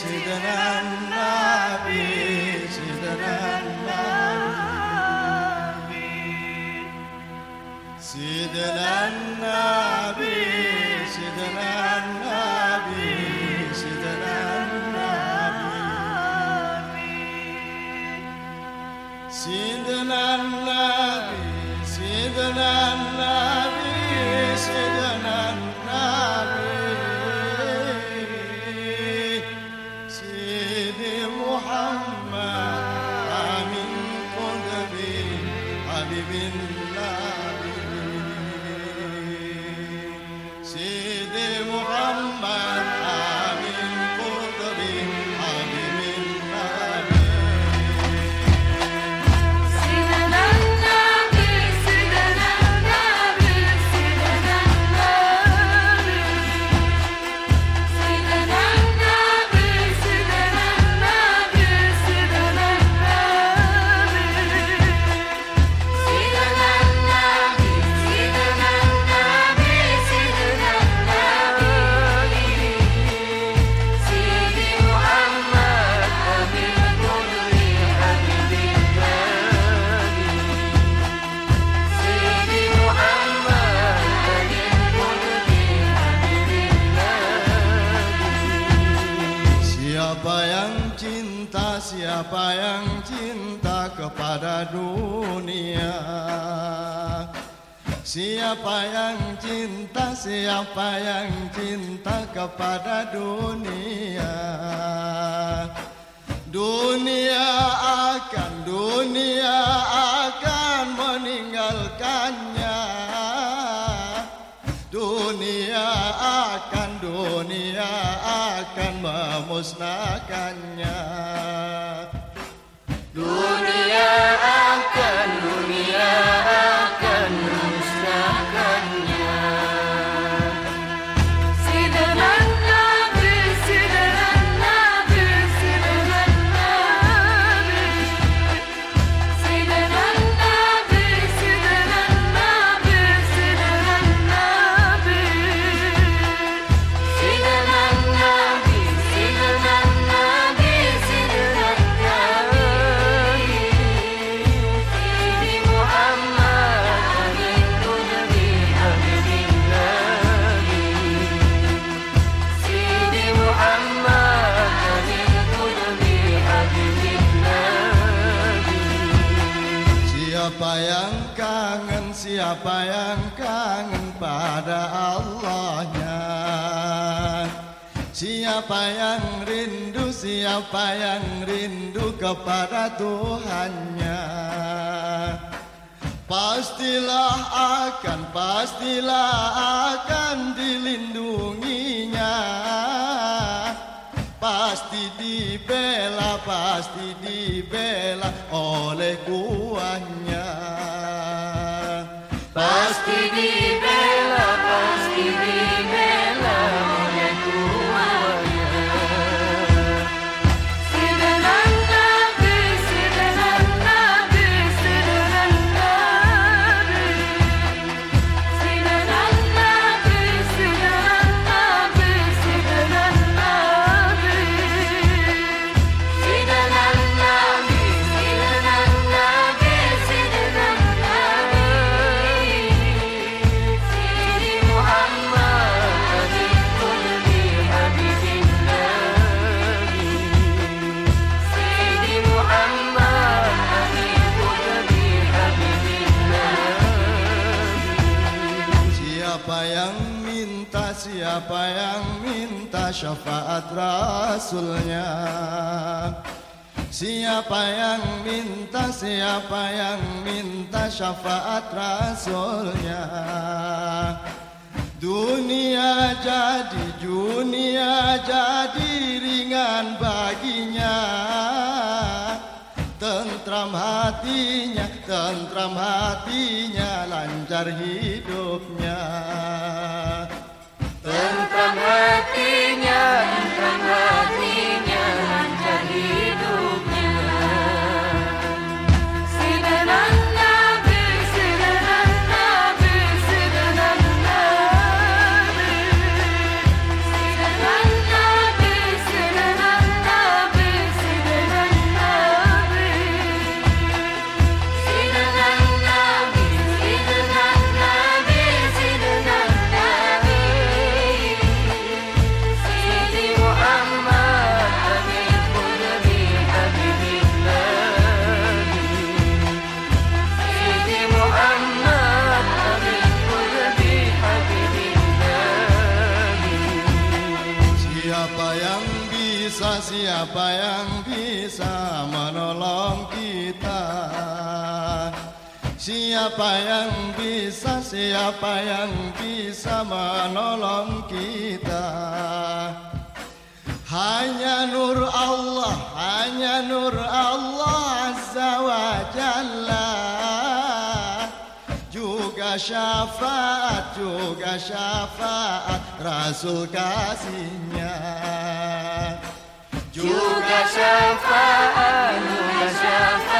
سيدنا النبي سيدنا النبي سيدنا siapa yang cinta kepada dunia? Siapa yang cinta, siapa yang cinta kepada dunia? Dunia akan, dunia akan meninggalkannya. Dunia akan, dunia akan memusnahkannya Maria. Siapa yang kangen, siapa yang kangen pada Allahnya? Siapa yang rindu, siapa yang rindu kepada Tuhannya? Pastilah akan, pastilah akan dilindunginya Pasti dibela, pasti dibela oleh kuahnya siapa yang minta syafaat Rasulnya? Siapa yang minta, siapa yang minta syafaat Rasulnya? Dunia jadi, dunia jadi ringan baginya. Tentram hatinya, tentram hatinya, lancar hidupnya. Siapa yang bisa menolong kita? Siapa yang bisa, siapa yang bisa menolong kita? Hanya nur Allah, hanya nur Allah Azza wa Jalla. Juga syafaat, juga syafaat Rasul kasihnya juga syafaat juga syafaat